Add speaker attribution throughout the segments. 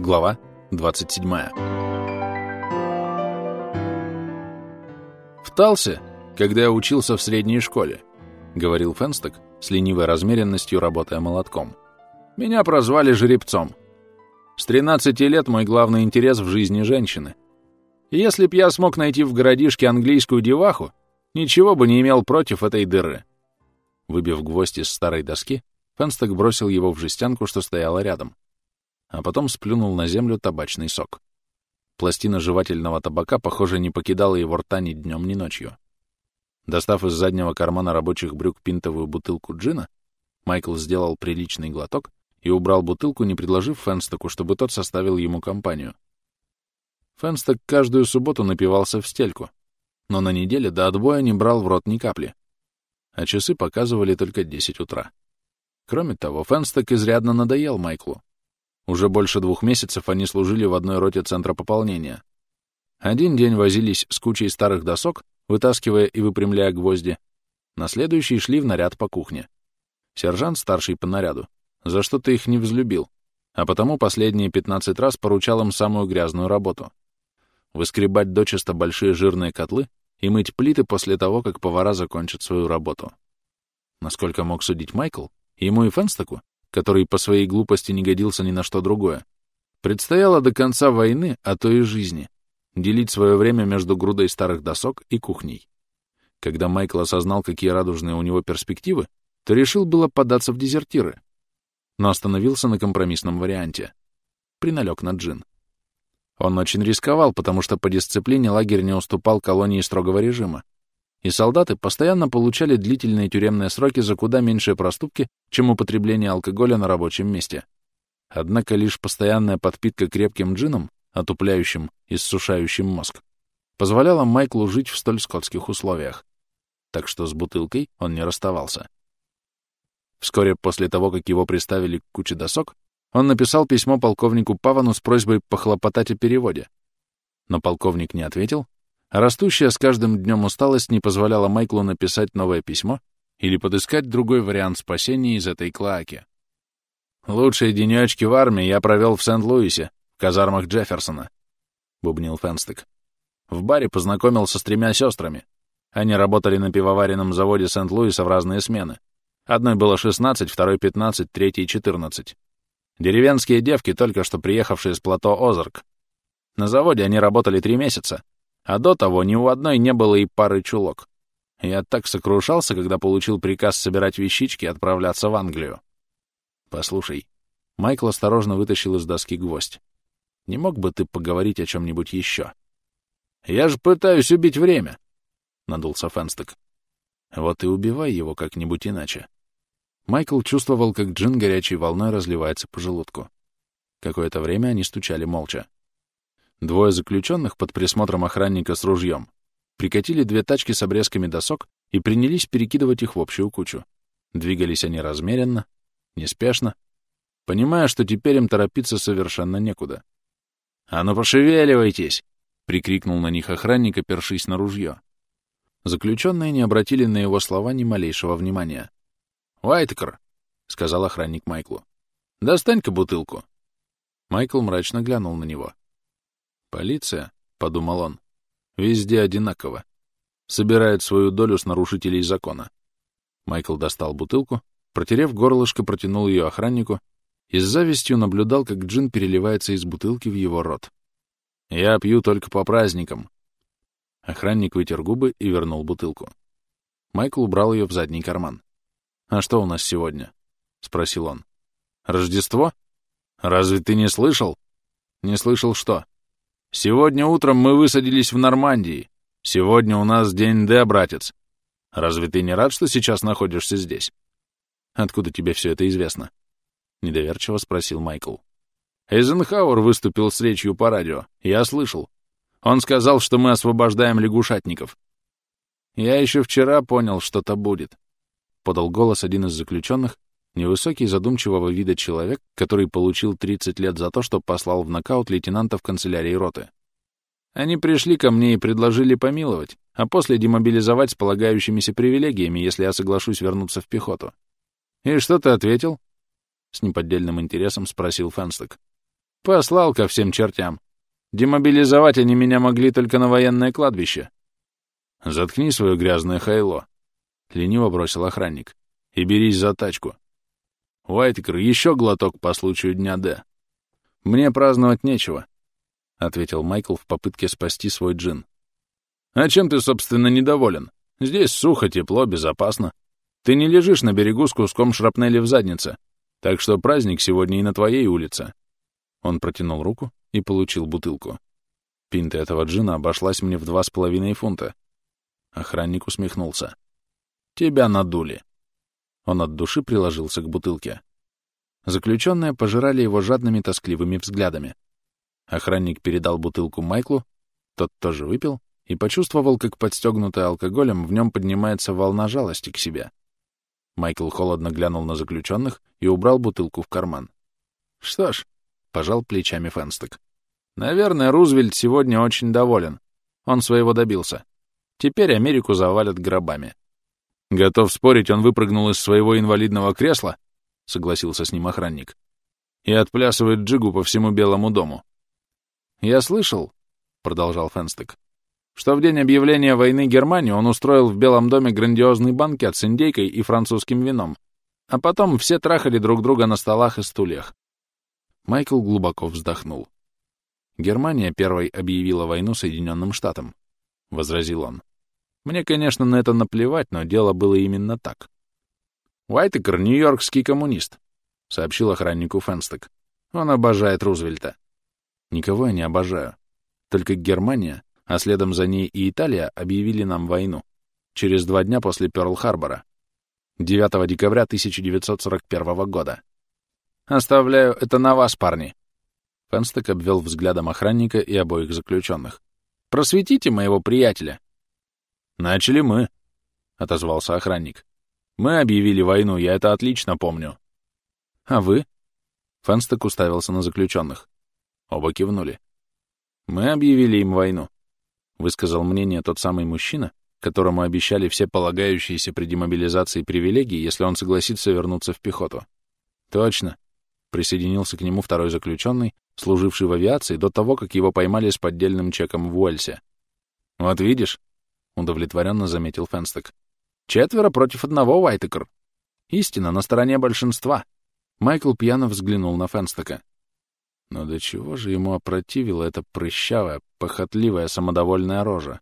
Speaker 1: Глава 27. «В Талсе, когда я учился в средней школе», — говорил Фенсток, с ленивой размеренностью работая молотком. «Меня прозвали жеребцом. С 13 лет мой главный интерес в жизни женщины. Если б я смог найти в городишке английскую деваху, ничего бы не имел против этой дыры». Выбив гвоздь из старой доски, Фенсток бросил его в жестянку, что стояла рядом а потом сплюнул на землю табачный сок. Пластина жевательного табака, похоже, не покидала его рта ни днем, ни ночью. Достав из заднего кармана рабочих брюк пинтовую бутылку джина, Майкл сделал приличный глоток и убрал бутылку, не предложив Фенстоку, чтобы тот составил ему компанию. Фенсток каждую субботу напивался в стельку, но на неделе до отбоя не брал в рот ни капли, а часы показывали только 10 утра. Кроме того, Фенсток изрядно надоел Майклу. Уже больше двух месяцев они служили в одной роте центра пополнения. Один день возились с кучей старых досок, вытаскивая и выпрямляя гвозди. На следующий шли в наряд по кухне. Сержант, старший по наряду, за что-то их не взлюбил, а потому последние 15 раз поручал им самую грязную работу. Выскребать дочисто большие жирные котлы и мыть плиты после того, как повара закончат свою работу. Насколько мог судить Майкл, ему и Фенстоку который по своей глупости не годился ни на что другое, предстояло до конца войны, а то и жизни, делить свое время между грудой старых досок и кухней. Когда Майкл осознал, какие радужные у него перспективы, то решил было податься в дезертиры, но остановился на компромиссном варианте. Приналег на джин. Он очень рисковал, потому что по дисциплине лагерь не уступал колонии строгого режима, и солдаты постоянно получали длительные тюремные сроки за куда меньшие проступки, чем употребление алкоголя на рабочем месте. Однако лишь постоянная подпитка крепким джином, отупляющим и ссушающим мозг, позволяла Майклу жить в столь скотских условиях. Так что с бутылкой он не расставался. Вскоре после того, как его приставили к куче досок, он написал письмо полковнику Павану с просьбой похлопотать о переводе. Но полковник не ответил, растущая с каждым днем усталость не позволяла Майклу написать новое письмо или подыскать другой вариант спасения из этой клоаки. «Лучшие денечки в армии я провел в Сент-Луисе, в казармах Джефферсона», — бубнил Фенстек. «В баре познакомился с тремя сестрами. Они работали на пивоваренном заводе Сент-Луиса в разные смены. Одной было 16, второй — 15, третьей — 14. Деревенские девки, только что приехавшие с плато Озарк. На заводе они работали три месяца, а до того ни у одной не было и пары чулок. Я так сокрушался, когда получил приказ собирать вещички и отправляться в Англию. Послушай, Майкл осторожно вытащил из доски гвоздь. Не мог бы ты поговорить о чем-нибудь еще? Я же пытаюсь убить время, — надулся Фенсток. Вот и убивай его как-нибудь иначе. Майкл чувствовал, как джин горячей волной разливается по желудку. Какое-то время они стучали молча. Двое заключенных под присмотром охранника с ружьем прикатили две тачки с обрезками досок и принялись перекидывать их в общую кучу. Двигались они размеренно, неспешно, понимая, что теперь им торопиться совершенно некуда. «А ну пошевеливайтесь!» — прикрикнул на них охранник, опершись на ружье. Заключенные не обратили на его слова ни малейшего внимания. «Уайтекер!» — сказал охранник Майклу. «Достань-ка бутылку!» Майкл мрачно глянул на него. Полиция, — подумал он, — везде одинаково. Собирает свою долю с нарушителей закона. Майкл достал бутылку, протерев горлышко, протянул ее охраннику и с завистью наблюдал, как джин переливается из бутылки в его рот. «Я пью только по праздникам». Охранник вытер губы и вернул бутылку. Майкл убрал ее в задний карман. «А что у нас сегодня?» — спросил он. «Рождество? Разве ты не слышал?» «Не слышал что?» Сегодня утром мы высадились в Нормандии. Сегодня у нас день Д, братец. Разве ты не рад, что сейчас находишься здесь? Откуда тебе все это известно? Недоверчиво спросил Майкл. Эйзенхауэр выступил с речью по радио. Я слышал. Он сказал, что мы освобождаем лягушатников. Я еще вчера понял, что-то будет. Подал голос один из заключенных, Невысокий, задумчивого вида человек, который получил 30 лет за то, что послал в нокаут лейтенанта в канцелярии роты. Они пришли ко мне и предложили помиловать, а после демобилизовать с полагающимися привилегиями, если я соглашусь вернуться в пехоту. «И что ты ответил?» — с неподдельным интересом спросил Фенсток. Послал ко всем чертям. Демобилизовать они меня могли только на военное кладбище. Заткни свое грязное хайло. Лениво бросил охранник. И берись за тачку. Уайтекер, еще глоток по случаю дня Д. Мне праздновать нечего, — ответил Майкл в попытке спасти свой джин. А чем ты, собственно, недоволен? Здесь сухо, тепло, безопасно. Ты не лежишь на берегу с куском шрапнели в заднице, так что праздник сегодня и на твоей улице. Он протянул руку и получил бутылку. Пинта этого джина обошлась мне в два с половиной фунта. Охранник усмехнулся. «Тебя надули». Он от души приложился к бутылке. Заключенные пожирали его жадными тоскливыми взглядами. Охранник передал бутылку Майклу, тот тоже выпил и почувствовал, как подстегнутый алкоголем в нем поднимается волна жалости к себе. Майкл холодно глянул на заключенных и убрал бутылку в карман. «Что ж», — пожал плечами Фенсток, — «наверное, Рузвельт сегодня очень доволен. Он своего добился. Теперь Америку завалят гробами». «Готов спорить, он выпрыгнул из своего инвалидного кресла?» — согласился с ним охранник. «И отплясывает джигу по всему Белому дому». «Я слышал», — продолжал Фенстек, что в день объявления войны Германии он устроил в Белом доме грандиозный банкет с индейкой и французским вином, а потом все трахали друг друга на столах и стульях. Майкл глубоко вздохнул. «Германия первой объявила войну Соединенным Штатам», — возразил он. «Мне, конечно, на это наплевать, но дело было именно так». «Уайтекер — нью-йоркский коммунист», — сообщил охраннику Фенстек. «Он обожает Рузвельта». «Никого я не обожаю. Только Германия а следом за ней и Италия объявили нам войну. Через два дня после Пёрл-Харбора. 9 декабря 1941 года. «Оставляю это на вас, парни!» Фенстек обвел взглядом охранника и обоих заключенных. «Просветите моего приятеля!» «Начали мы», — отозвался охранник. «Мы объявили войну, я это отлично помню». «А вы?» Фенстек уставился на заключенных. Оба кивнули. «Мы объявили им войну высказал мнение тот самый мужчина, которому обещали все полагающиеся при демобилизации привилегии, если он согласится вернуться в пехоту. Точно. Присоединился к нему второй заключенный, служивший в авиации до того, как его поймали с поддельным чеком в Уэльсе. «Вот видишь», — удовлетворенно заметил Фенстек. «Четверо против одного, Уайтекер. Истина на стороне большинства». Майкл пьяно взглянул на Фенстека. Но до чего же ему опротивила эта прыщавая, похотливая, самодовольная рожа?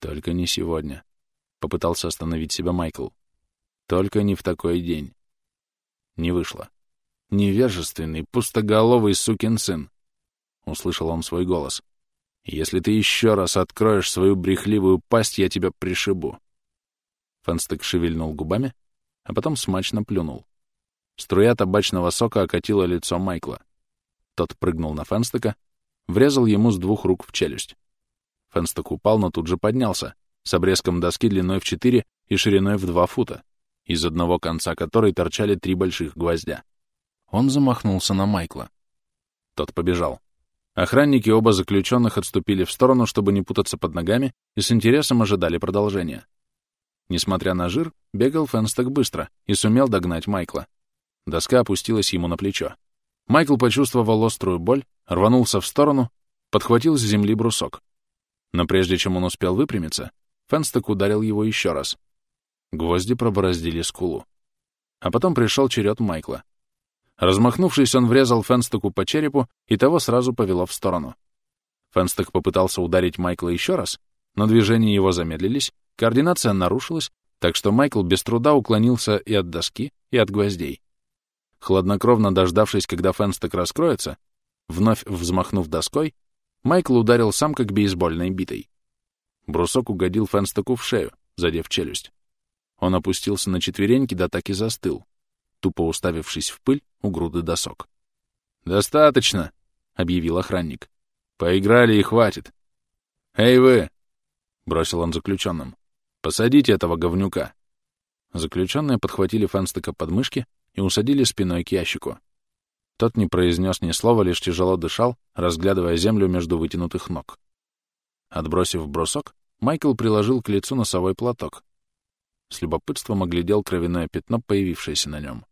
Speaker 1: Только не сегодня. Попытался остановить себя Майкл. Только не в такой день. Не вышло. Невежественный, пустоголовый сукин сын. Услышал он свой голос. Если ты еще раз откроешь свою брехливую пасть, я тебя пришибу. Фанстык шевельнул губами, а потом смачно плюнул. Струя табачного сока окатила лицо Майкла. Тот прыгнул на Фенстека, врезал ему с двух рук в челюсть. Фенстек упал, но тут же поднялся, с обрезком доски длиной в 4 и шириной в 2 фута, из одного конца которой торчали три больших гвоздя. Он замахнулся на Майкла. Тот побежал. Охранники оба заключенных отступили в сторону, чтобы не путаться под ногами, и с интересом ожидали продолжения. Несмотря на жир, бегал Фенстек быстро и сумел догнать Майкла. Доска опустилась ему на плечо. Майкл почувствовал острую боль, рванулся в сторону, подхватил с земли брусок. Но прежде чем он успел выпрямиться, Фенсток ударил его еще раз. Гвозди пробороздили скулу. А потом пришел черед Майкла. Размахнувшись, он врезал Фенстоку по черепу, и того сразу повело в сторону. Фенсток попытался ударить Майкла еще раз, но движения его замедлились, координация нарушилась, так что Майкл без труда уклонился и от доски, и от гвоздей. Хладнокровно дождавшись, когда Фенсток раскроется, вновь взмахнув доской, Майкл ударил сам как бейсбольной битой. Брусок угодил Фенстоку в шею, задев челюсть. Он опустился на четвереньки, да так и застыл, тупо уставившись в пыль у груды досок. «Достаточно!» — объявил охранник. «Поиграли и хватит!» «Эй вы!» — бросил он заключенным. «Посадите этого говнюка!» Заключенные подхватили Фенстека под мышки и усадили спиной к ящику. Тот не произнес ни слова, лишь тяжело дышал, разглядывая землю между вытянутых ног. Отбросив брусок, Майкл приложил к лицу носовой платок. С любопытством оглядел кровяное пятно, появившееся на нем.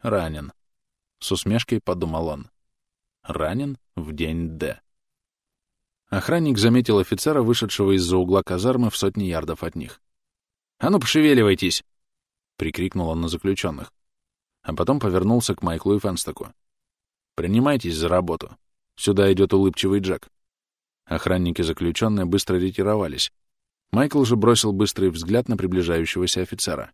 Speaker 1: «Ранен», — с усмешкой подумал он. Ранен в день Д. Охранник заметил офицера, вышедшего из-за угла казармы в сотни ярдов от них. «А ну, пошевеливайтесь!» — прикрикнул он на заключенных. А потом повернулся к Майклу и Фенстоку. «Принимайтесь за работу. Сюда идет улыбчивый Джек». Охранники заключенные быстро ретировались. Майкл же бросил быстрый взгляд на приближающегося офицера.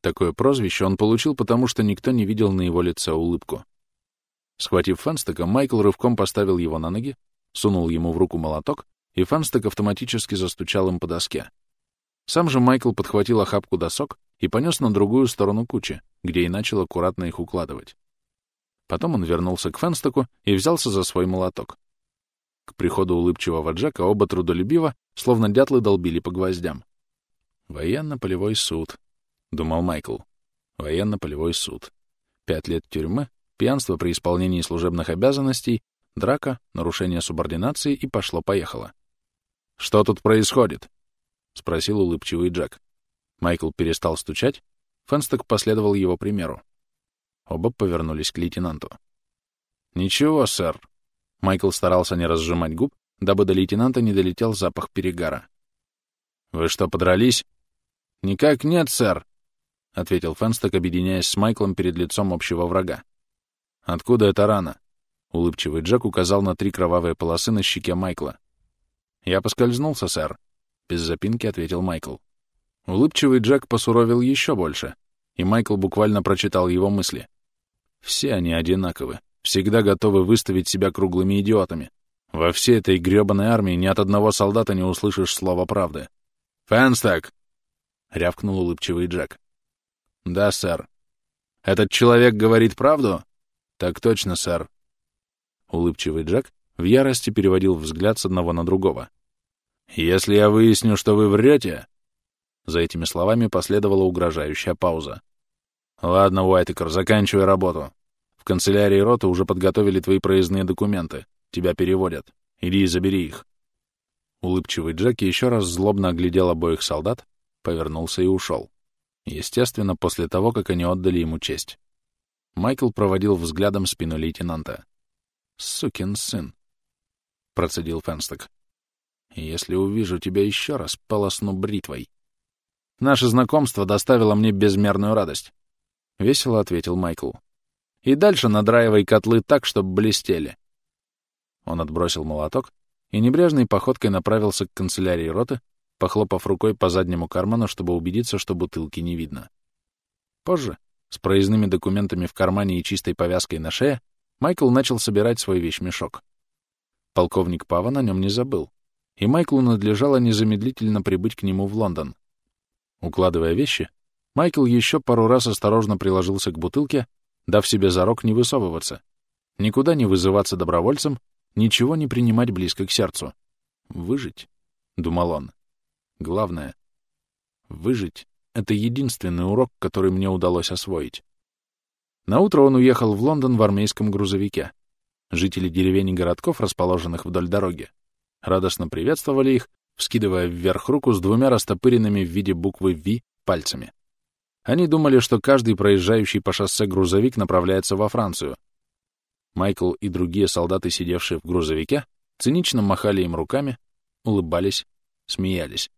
Speaker 1: Такое прозвище он получил, потому что никто не видел на его лице улыбку. Схватив Фенстока, Майкл рывком поставил его на ноги, сунул ему в руку молоток, и Фенсток автоматически застучал им по доске. Сам же Майкл подхватил охапку досок и понес на другую сторону кучи, где и начал аккуратно их укладывать. Потом он вернулся к Фенстоку и взялся за свой молоток. К приходу улыбчивого Джека оба трудолюбиво, словно дятлы долбили по гвоздям. «Военно-полевой суд», — думал Майкл. «Военно-полевой суд. Пять лет тюрьмы, пьянство при исполнении служебных обязанностей, драка, нарушение субординации и пошло-поехало». «Что тут происходит?» — спросил улыбчивый Джек. Майкл перестал стучать, Фенсток последовал его примеру. Оба повернулись к лейтенанту. «Ничего, сэр». Майкл старался не разжимать губ, дабы до лейтенанта не долетел запах перегара. «Вы что, подрались?» «Никак нет, сэр», — ответил Фенсток, объединяясь с Майклом перед лицом общего врага. «Откуда эта рана?» Улыбчивый Джек указал на три кровавые полосы на щеке Майкла. «Я поскользнулся, сэр», — без запинки ответил Майкл. Улыбчивый Джек посуровил еще больше, и Майкл буквально прочитал его мысли. Все они одинаковы, всегда готовы выставить себя круглыми идиотами. Во всей этой грёбаной армии ни от одного солдата не услышишь слова правды. «Фэнсток!» — рявкнул улыбчивый Джек. «Да, сэр». «Этот человек говорит правду?» «Так точно, сэр». Улыбчивый Джек в ярости переводил взгляд с одного на другого. «Если я выясню, что вы врете, за этими словами последовала угрожающая пауза. «Ладно, Уайтекер, заканчивай работу. В канцелярии роты уже подготовили твои проездные документы. Тебя переводят. Иди и забери их». Улыбчивый Джеки еще раз злобно оглядел обоих солдат, повернулся и ушел. Естественно, после того, как они отдали ему честь. Майкл проводил взглядом спину лейтенанта. «Сукин сын», — процедил Фенсток. «Если увижу тебя еще раз, полосну бритвой». Наше знакомство доставило мне безмерную радость. Весело ответил Майкл. И дальше надраивай котлы так, чтобы блестели. Он отбросил молоток и небрежной походкой направился к канцелярии роты, похлопав рукой по заднему карману, чтобы убедиться, что бутылки не видно. Позже, с проездными документами в кармане и чистой повязкой на шее, Майкл начал собирать свой вещмешок. Полковник Пава на нем не забыл, и Майклу надлежало незамедлительно прибыть к нему в Лондон. Укладывая вещи, Майкл еще пару раз осторожно приложился к бутылке, дав себе зарок не высовываться, никуда не вызываться добровольцем, ничего не принимать близко к сердцу. «Выжить», — думал он. «Главное — выжить — это единственный урок, который мне удалось освоить». Наутро он уехал в Лондон в армейском грузовике. Жители деревень и городков, расположенных вдоль дороги, радостно приветствовали их, вскидывая вверх руку с двумя растопыренными в виде буквы «Ви» пальцами. Они думали, что каждый проезжающий по шоссе грузовик направляется во Францию. Майкл и другие солдаты, сидевшие в грузовике, цинично махали им руками, улыбались, смеялись.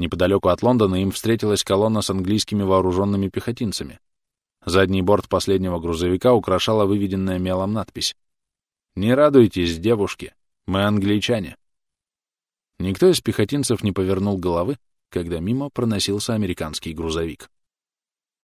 Speaker 1: Неподалеку от Лондона им встретилась колонна с английскими вооруженными пехотинцами. Задний борт последнего грузовика украшала выведенная мелом надпись. «Не радуйтесь, девушки, мы англичане». Никто из пехотинцев не повернул головы, когда мимо проносился американский грузовик.